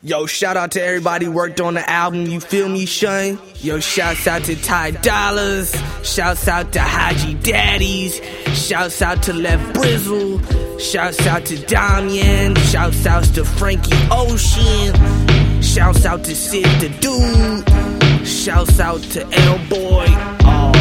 Yo, shout out to everybody worked on the album, you feel me, Shun? Yo, shouts out to Ty Dollars, shouts out to Haji Daddies, shouts out to Lev Brizzle, shouts out to Damian, shouts out to Frankie Ocean, shouts out to Sid the Dude, shouts out to L Boy. Oh.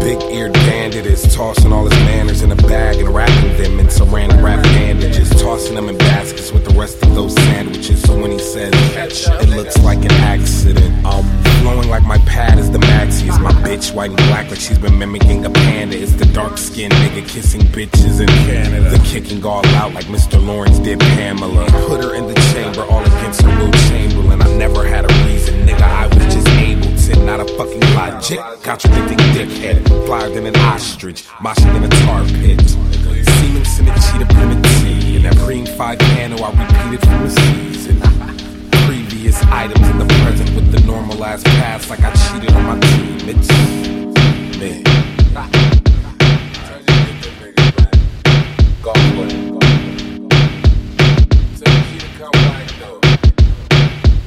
Big eared bandit is tossing all his manners in a bag and wrapping them in saran wrap bandages, tossing them in baskets with the rest of those sandwiches. So when he says it looks like an accident, um, flowing like my pad is the maxi. It's my bitch white and black like she's been mimicking a panda. It's the dark skinned nigga kissing bitches in Canada. The kicking all out like Mr. Lawrence did Pamela. Put her in the chamber all against her Will Chamberlain. I never had a reason, nigga. I was just able not a fucking logic. Contradicting dickhead flyer than an ostrich, moshing in a tar pit. Siemens in a cheetah primitive. In that cream five candle, I repeated from the season. Previous items in the present with the normalized past, like I cheated on my team. It's me. Golf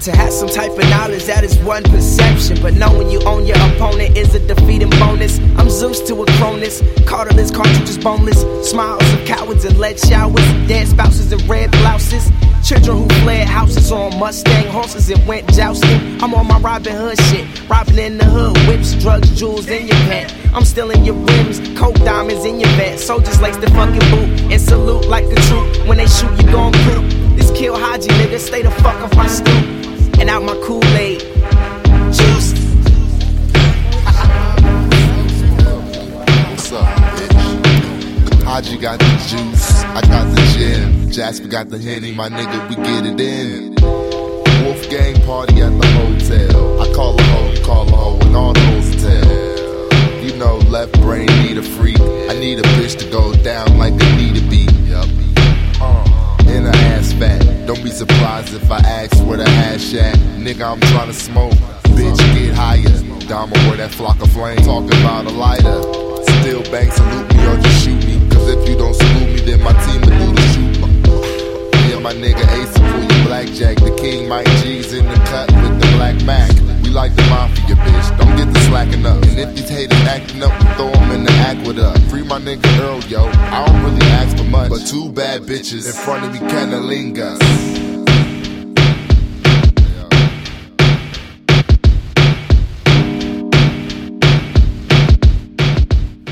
To have some type of knowledge, that is one perception. But knowing you own your opponent is a defeating bonus. I'm Zeus to a Cronus, Cartilage cartridges boneless. Smiles of cowards and lead showers. Dead spouses in red blouses. Children who fled houses on Mustang horses and went jousting. I'm on my Robin Hood shit. Robbing in the hood, whips, drugs, jewels in your pet. I'm stealing your rims, coke diamonds in your bed. Soldiers lace the fucking boot and salute like a troop. When they shoot, you gon' poop. This kill Hodgy, nigga, stay the fuck off my stoop and out my Kool-Aid. Juice. What's up? Hodgy got the juice, I got the gin. Jasper got the henny, my nigga, we get it in. Wolfgang party at the hotel. I call a hoe, call a hoe, and all those tell. You know, left brain need a freak. I need a bitch to go down like a need to be. Uh, in her ass fat. Don't be surprised if I ask where the hash at. Nigga, I'm trying to smoke. Bitch, get higher. Dama, where that flock of flame. Talk about a lighter. Still bang, salute me or just shoot me. Cause if you don't salute me, then my team will do the shoot. Yeah, my nigga Ace pull your blackjack. The king Mike G's in the cut with the black Mac. Like the mafia, bitch. Don't get the slacking up. And if these haters acting up, we throw them in the aqueduct. Free my nigga Earl, yo. I don't really ask for much. But two bad bitches in front of me, canalingas.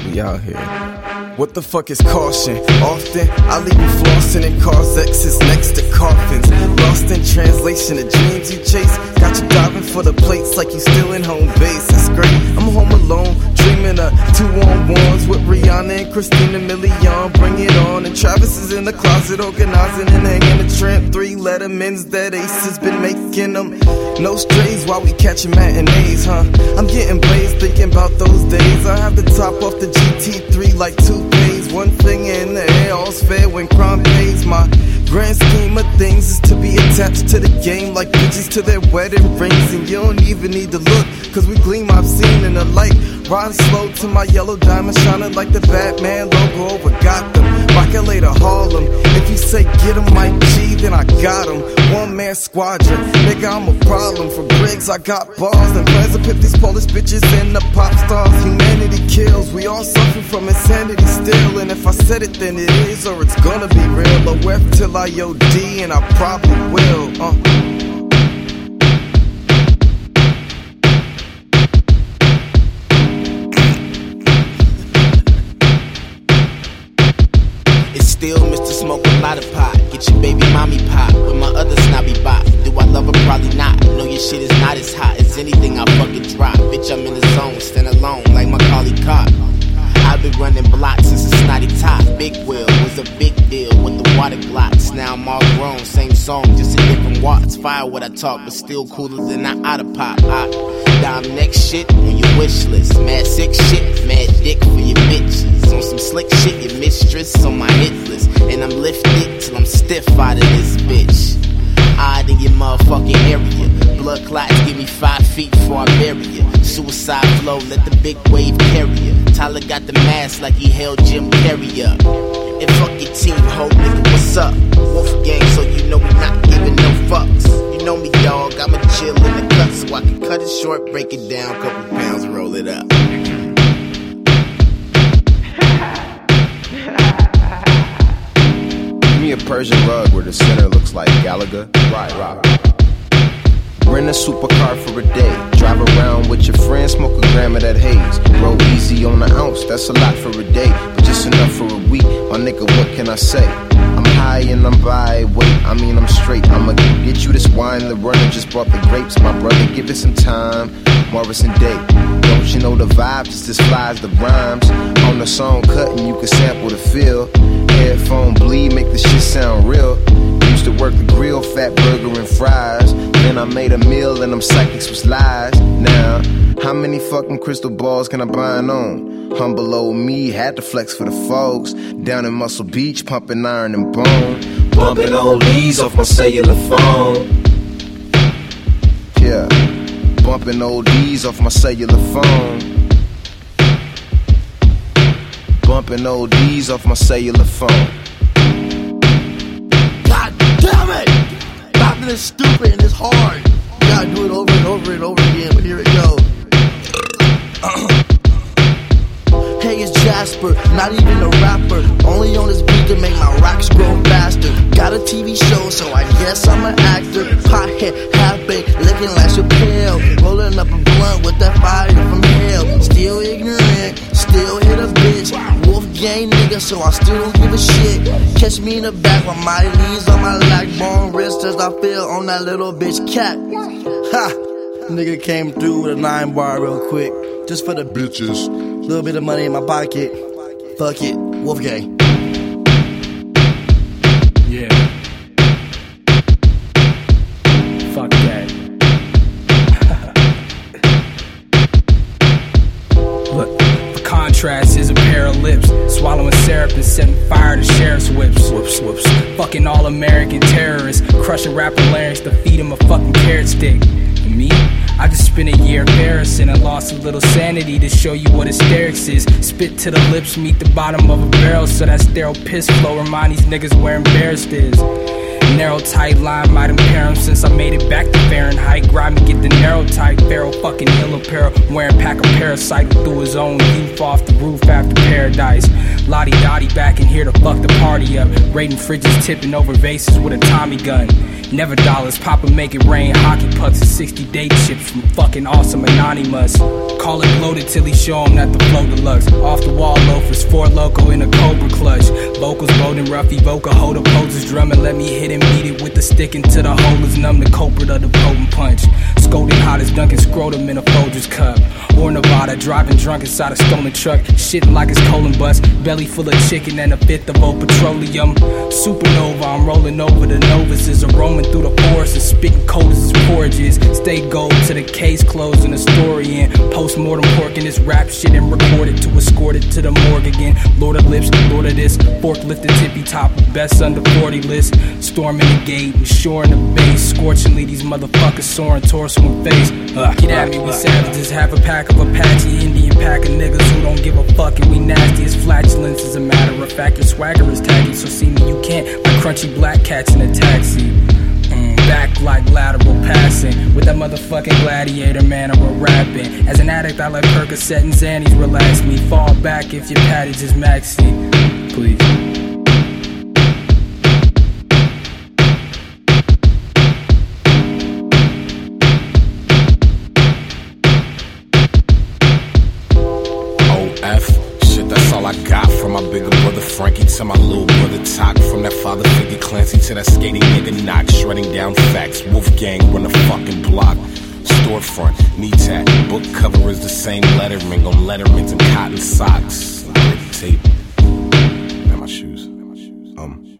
We out here. What the fuck is caution? Often I leave you flossing in cars X's next to coffins. Lost in translation, the dreams you chase got you diving for the plates like you still in home base. It's great. I'm home alone, dreaming of two on ones with Rihanna and Christina Milian. Bring it on. And Travis is in the closet organizing and hanging a tramp. Three lettermans that Ace has been making them. No strays while we catching matinees, huh? I'm getting blazed thinking about those days. I have the top off the GT3 like two days. One thing in the air, all's fair when crime pays. My grand scheme of things is to be attached to the game like bitches to their wedding rings. And you don't even need to look, cause we gleam I've seen in the light. Riding slow to my yellow diamond, shining like the Batman logo over Gotham. Rocket later Harlem. If you say get him, Mike G, then I got him. One man squadron, nigga, I'm a problem. For Briggs, I got bars. And plans to these Polish bitches in the pop stars. Humanity kills, we all suffer from insanity still. And if I said it, then it is, or it's gonna be OF till I OD, and I probably will. Uh. It's still Mr. Smoke a lot of pot. Get your baby mommy pop with my other snobby bop. Do I love her? Probably not. Know your shit is not as hot as anything I fucking drop. Bitch, I'm in the zone, stand alone like my collie cop. I've been running blocks since a snotty top. Big Will was a big deal the water glocks. Now I'm all grown, same song, just a different watts. Fire what I talk, but still cooler than I oughta pop. I dime next shit on your wish list. Mad sick shit, mad dick for your bitches. On some slick shit, your mistress on my hit list. And I'm lifted till I'm stiff out of this bitch. Odd in your motherfucking area. Blood clots give me five feet before I bury you. Suicide flow, let the big wave carry you. Tyler got the mask like he held Jim Carrey up. And fuck your team, ho, nigga, what's up? Wolf gang, so you know we not giving no fucks. You know me, dog, I'ma chill in the cut so I can cut it short, break it down, couple pounds, roll it up. Give me a Persian rug where the center looks like Gallagher. Right, right. Rent a supercar for a day. Drive around with your friends, smoke a gram of that haze. Roll easy on the ounce, that's a lot for a day, but just enough for a week. My nigga, what can I say? High and I'm by. Wait, I mean, I'm straight. I'ma get you this wine. The runner just brought the grapes. My brother, give it some time. Morrison Day. Don't you know the vibes? Just flies the rhymes. On the song cutting, you can sample the feel. Headphone bleed, make the shit sound real. Used to work the grill, fat burger and fries. Then I made a meal and them psychics was lies. Now, how many fucking crystal balls can I bind on? Humble old me had to flex for the folks. Down in Muscle Beach, pumping iron and bone. Bumping old leaves off my cellular phone. Yeah, bumping oldies off my cellular phone. Bumping oldies off my cellular phone. Rapping is stupid and it's hard. You gotta do it over and over and over again, but here it goes. Hey, it's Jasper, not even a rapper. Only on this beat to make my rocks grow faster. Got a TV show, so I guess I'm an actor. Pothead, half baked, looking like Chappelle. Rolling up a blunt with that fire from hell. Still so I still don't give a shit. Catch me in the back with my knees on my lag bone wrist as I feel on that little bitch cat. Ha! Nigga came through with a nine bar real quick. Just for the Bitches. little bit of money in my pocket. Fuck it, Wolfgang. Fucking all American terrorists. Crushing rapper larynx to feed him a fucking carrot stick. And me? I just spent a year embarrassing and lost a little sanity to show you what hysterics is. Spit to the lips, meet the bottom of a barrel, so that sterile piss flow remind these niggas where embarrassed is. Narrow tight line might impair him since I made it back to Fahrenheit. Grimy get the narrow tight, feral fucking ill apparel. Wearing pack of parasite through his own youth off the roof after paradise. Lottie Dottie back in here to fuck the party up. Raiding fridges, tipping over vases with a Tommy gun. Never dollars, Papa make it rain. Hockey pucks and 60 day chips from fucking awesome anonymous. Call it bloated till he show him that the flow deluxe. Off the wall loafers, four loco in a cobra clutch. Vocals bold and rough, evoke a hold of poses drum and let me hit and it with the stick until the hole is numb. The culprit of the potent punch. Scolding hot as Duncan scrotum in a Folgers cup. Or Nevada, driving drunk inside a stolen truck. Shitting like it's colon bust. Belly full of chicken and a fifth of old petroleum. Supernova, I'm rolling over the novas as a roaming through the forest and spitting Stay gold to the case closed and the story in. Post-mortem pork in this rap shit and record it to escort it to the morgue again. Lord of lips, Lord of this. Fork lifted tippy top, best under 40 list. Storming the gate and shoring the base. Scorchingly, these motherfuckers soaring torso and face. Uh, get at me, we savages. Have a pack of Apache Indian pack of niggas who don't give a fuck and we nasty as flatulence. As a matter of fact, your swagger is tacky, so see me you can't. Like crunchy black cats in a taxi. Back like lateral passing with that motherfucking gladiator man or rapping. As an addict, I let Percocet and Xannies relax me. Fall back if your paddage is maxi, please. Wolfgang run the fucking block. Storefront, knee tat, book cover is the same lettering on lettermans and cotton socks. Tape. And my shoes. Um.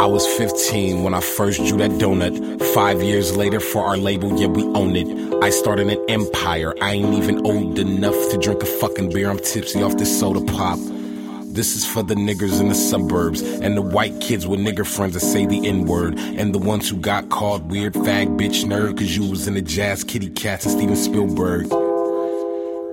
I was 15 when I first drew that donut. Five years later, for our label, yeah, we own it. I started an empire. I ain't even old enough to drink a fucking beer. I'm tipsy off this soda pop. This is for the niggers in the suburbs and the white kids with nigger friends that say the N word and the ones who got called weird fag bitch nerd cause you was in the jazz kitty cats and Steven Spielberg.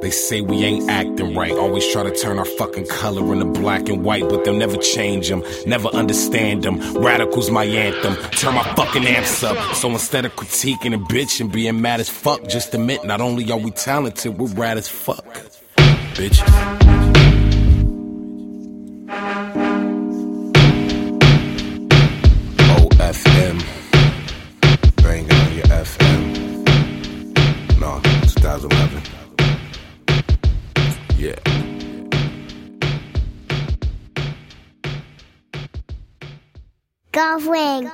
They say we ain't acting right. Always try to turn our fucking color into black and white, but they'll never change them. Never understand them. Radical's my anthem. Turn my fucking amps up. So instead of critiquing and bitching, being mad as fuck, just admit not only are we talented, we're rad as fuck. Bitches. 2011. Yeah. Golf Wing.